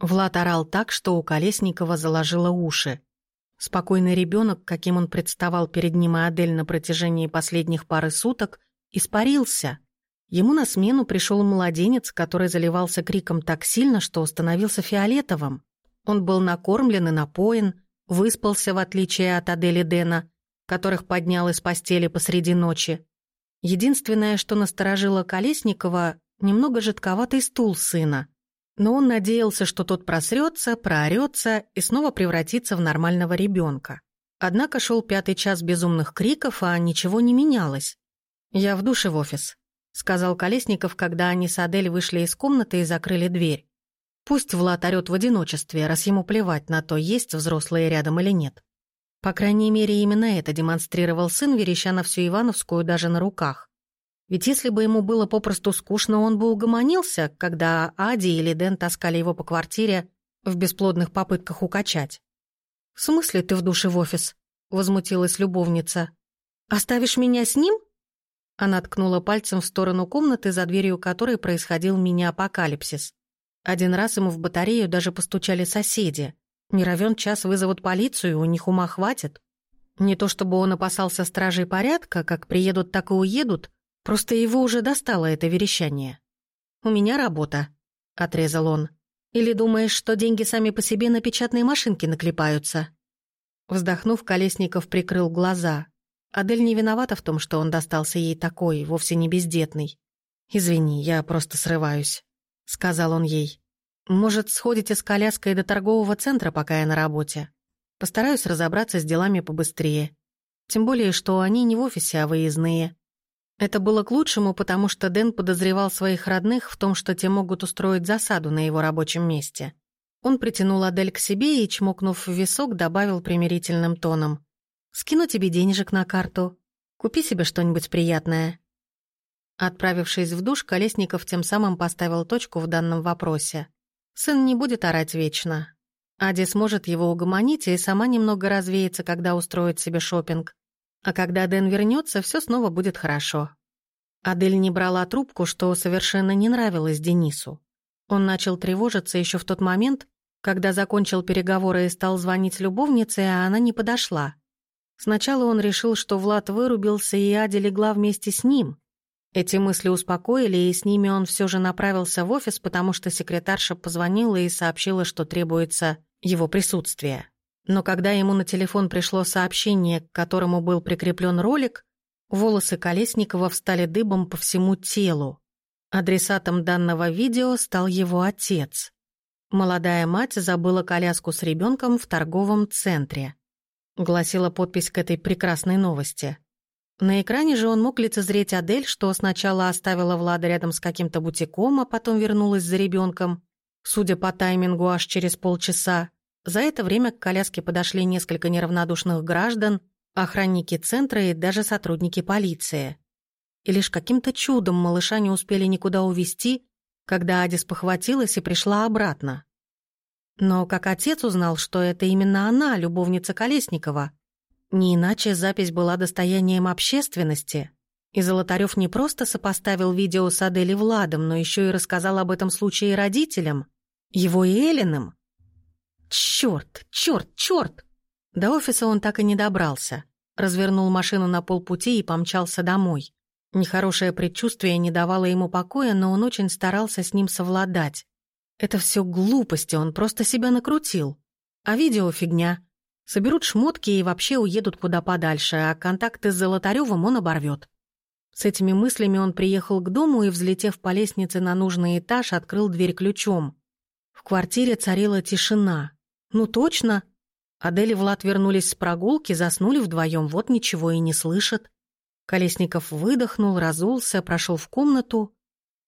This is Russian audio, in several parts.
Влад орал так, что у Колесникова заложило уши. Спокойный ребенок, каким он представал перед ним и Адель на протяжении последних пары суток, испарился. Ему на смену пришел младенец, который заливался криком так сильно, что становился фиолетовым. Он был накормлен и напоен, выспался, в отличие от Адели Дэна, которых поднял из постели посреди ночи. Единственное, что насторожило Колесникова, немного жидковатый стул сына. Но он надеялся, что тот просрется, проорется и снова превратится в нормального ребенка. Однако шел пятый час безумных криков, а ничего не менялось. «Я в душе в офис», — сказал Колесников, когда они с Адель вышли из комнаты и закрыли дверь. Пусть Влад орёт в одиночестве, раз ему плевать на то, есть взрослые рядом или нет. По крайней мере, именно это демонстрировал сын, вереща на всю Ивановскую даже на руках. Ведь если бы ему было попросту скучно, он бы угомонился, когда Ади или Дэн таскали его по квартире в бесплодных попытках укачать. «В смысле ты в душе в офис?» — возмутилась любовница. «Оставишь меня с ним?» Она ткнула пальцем в сторону комнаты, за дверью которой происходил мини-апокалипсис. Один раз ему в батарею даже постучали соседи. Не равен час вызовут полицию, у них ума хватит. Не то чтобы он опасался стражей порядка, как приедут, так и уедут, Просто его уже достало это верещание. «У меня работа», — отрезал он. «Или думаешь, что деньги сами по себе на печатной машинке наклепаются?» Вздохнув, Колесников прикрыл глаза. Адель не виновата в том, что он достался ей такой, вовсе не бездетный. «Извини, я просто срываюсь», — сказал он ей. «Может, сходите с коляской до торгового центра, пока я на работе? Постараюсь разобраться с делами побыстрее. Тем более, что они не в офисе, а выездные. Это было к лучшему, потому что Дэн подозревал своих родных в том, что те могут устроить засаду на его рабочем месте. Он притянул Адель к себе и, чмокнув в висок, добавил примирительным тоном. «Скину тебе денежек на карту. Купи себе что-нибудь приятное». Отправившись в душ, Колесников тем самым поставил точку в данном вопросе. Сын не будет орать вечно. Ади сможет его угомонить и сама немного развеется, когда устроит себе шопинг. А когда Дэн вернется, все снова будет хорошо. Адель не брала трубку, что совершенно не нравилось Денису. Он начал тревожиться еще в тот момент, когда закончил переговоры и стал звонить любовнице, а она не подошла. Сначала он решил, что Влад вырубился, и Адель легла вместе с ним. Эти мысли успокоили, и с ними он все же направился в офис, потому что секретарша позвонила и сообщила, что требуется его присутствие. Но когда ему на телефон пришло сообщение, к которому был прикреплен ролик, волосы Колесникова встали дыбом по всему телу. Адресатом данного видео стал его отец. Молодая мать забыла коляску с ребенком в торговом центре. Гласила подпись к этой прекрасной новости. На экране же он мог лицезреть Адель, что сначала оставила Влада рядом с каким-то бутиком, а потом вернулась за ребенком. Судя по таймингу, аж через полчаса. За это время к коляске подошли несколько неравнодушных граждан, охранники центра и даже сотрудники полиции. И лишь каким-то чудом малыша не успели никуда увезти, когда Адис похватилась и пришла обратно. Но как отец узнал, что это именно она, любовница Колесникова? Не иначе запись была достоянием общественности. И Золотарев не просто сопоставил видео с Адель Владом, но еще и рассказал об этом случае родителям, его и Элиным. Черт, черт, черт! До офиса он так и не добрался. Развернул машину на полпути и помчался домой. Нехорошее предчувствие не давало ему покоя, но он очень старался с ним совладать. Это все глупости, он просто себя накрутил. А видео фигня. Соберут шмотки и вообще уедут куда подальше, а контакты с Золотаревым он оборвет. С этими мыслями он приехал к дому и, взлетев по лестнице на нужный этаж, открыл дверь ключом. В квартире царила тишина. «Ну точно!» Адель и Влад вернулись с прогулки, заснули вдвоем, вот ничего и не слышат. Колесников выдохнул, разулся, прошел в комнату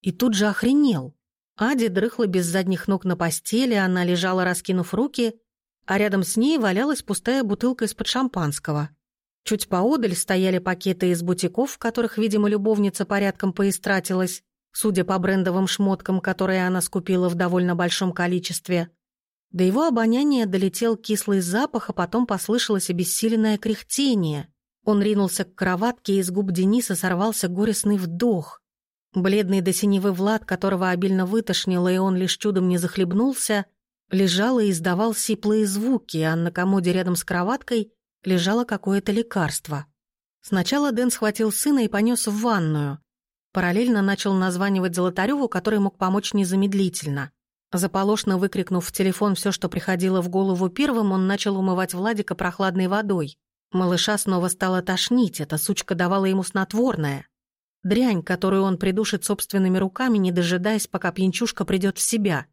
и тут же охренел. Ади дрыхла без задних ног на постели, она лежала, раскинув руки, а рядом с ней валялась пустая бутылка из-под шампанского. Чуть поодаль стояли пакеты из бутиков, в которых, видимо, любовница порядком поистратилась, судя по брендовым шмоткам, которые она скупила в довольно большом количестве. До его обоняния долетел кислый запах, а потом послышалось обессиленное кряхтение. Он ринулся к кроватке, и из губ Дениса сорвался горестный вдох. Бледный до синевы Влад, которого обильно вытошнило, и он лишь чудом не захлебнулся, Лежал и издавал сиплые звуки, а на комоде рядом с кроваткой лежало какое-то лекарство. Сначала Дэн схватил сына и понес в ванную. Параллельно начал названивать Золотареву, который мог помочь незамедлительно. Заполошно выкрикнув в телефон все, что приходило в голову первым, он начал умывать Владика прохладной водой. Малыша снова стало тошнить, эта сучка давала ему снотворное. Дрянь, которую он придушит собственными руками, не дожидаясь, пока пьянчушка придет в себя.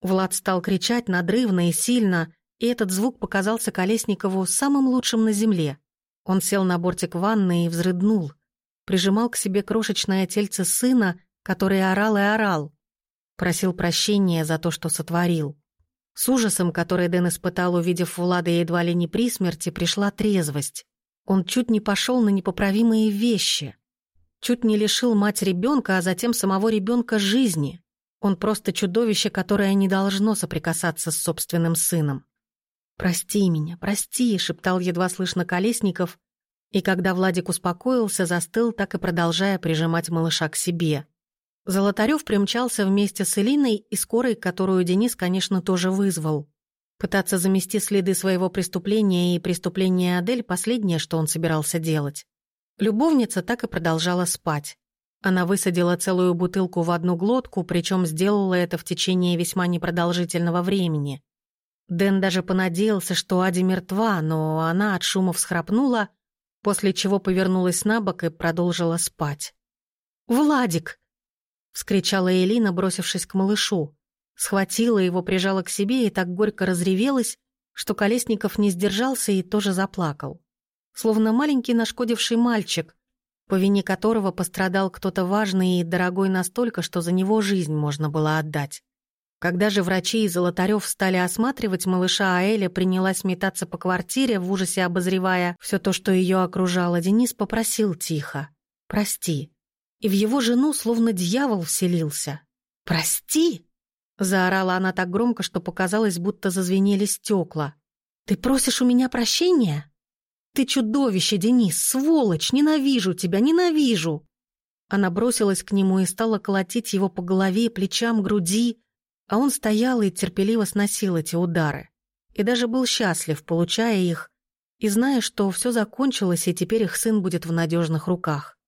Влад стал кричать надрывно и сильно, и этот звук показался Колесникову самым лучшим на земле. Он сел на бортик ванны и взрыднул. Прижимал к себе крошечное тельце сына, который орал и орал. Просил прощения за то, что сотворил. С ужасом, который Дэн испытал, увидев Влада едва ли не при смерти, пришла трезвость. Он чуть не пошел на непоправимые вещи. Чуть не лишил мать ребенка, а затем самого ребенка жизни. Он просто чудовище, которое не должно соприкасаться с собственным сыном. «Прости меня, прости», — шептал едва слышно Колесников, и когда Владик успокоился, застыл, так и продолжая прижимать малыша к себе. Золотарев примчался вместе с Элиной и скорой, которую Денис, конечно, тоже вызвал. Пытаться замести следы своего преступления и преступления Адель – последнее, что он собирался делать. Любовница так и продолжала спать. Она высадила целую бутылку в одну глотку, причем сделала это в течение весьма непродолжительного времени. Дэн даже понадеялся, что Ади мертва, но она от шума всхрапнула, после чего повернулась на бок и продолжила спать. «Владик!» Вскричала Элина, бросившись к малышу. Схватила его, прижала к себе и так горько разревелась, что Колесников не сдержался и тоже заплакал. Словно маленький нашкодивший мальчик, по вине которого пострадал кто-то важный и дорогой настолько, что за него жизнь можно было отдать. Когда же врачи и Золотарев стали осматривать малыша, а принялась метаться по квартире, в ужасе обозревая все то, что ее окружало, Денис попросил тихо «Прости, и в его жену словно дьявол вселился. «Прости!» — заорала она так громко, что показалось, будто зазвенели стекла. «Ты просишь у меня прощения? Ты чудовище, Денис, сволочь, ненавижу тебя, ненавижу!» Она бросилась к нему и стала колотить его по голове, плечам, груди, а он стоял и терпеливо сносил эти удары. И даже был счастлив, получая их, и зная, что все закончилось, и теперь их сын будет в надежных руках.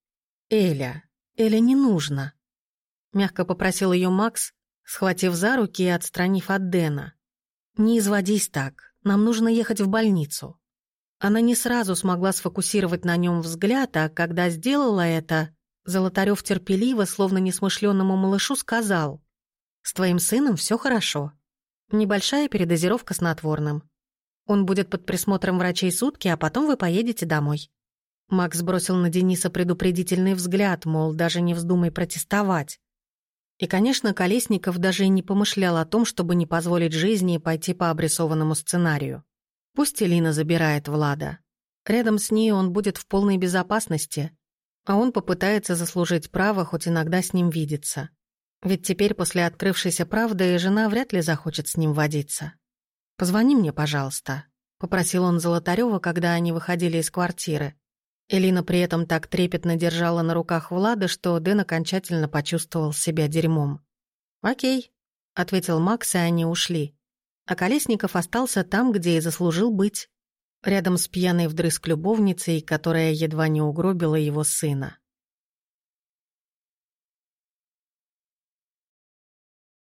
«Эля, «Эля не нужно», — мягко попросил ее Макс, схватив за руки и отстранив от Дэна. «Не изводись так, нам нужно ехать в больницу». Она не сразу смогла сфокусировать на нем взгляд, а когда сделала это, Золотарев терпеливо, словно несмышленному малышу, сказал «С твоим сыном все хорошо. Небольшая передозировка снотворным. Он будет под присмотром врачей сутки, а потом вы поедете домой». Макс бросил на Дениса предупредительный взгляд, мол, даже не вздумай протестовать. И, конечно, Колесников даже и не помышлял о том, чтобы не позволить жизни пойти по обрисованному сценарию. Пусть Элина забирает Влада. Рядом с ней он будет в полной безопасности, а он попытается заслужить право хоть иногда с ним видеться. Ведь теперь, после открывшейся правды, жена вряд ли захочет с ним водиться. «Позвони мне, пожалуйста», — попросил он Золотарева, когда они выходили из квартиры. Элина при этом так трепетно держала на руках Влада, что Дэн окончательно почувствовал себя дерьмом. «Окей», — ответил Макс, и они ушли. А Колесников остался там, где и заслужил быть. Рядом с пьяной вдрызг любовницей, которая едва не угробила его сына.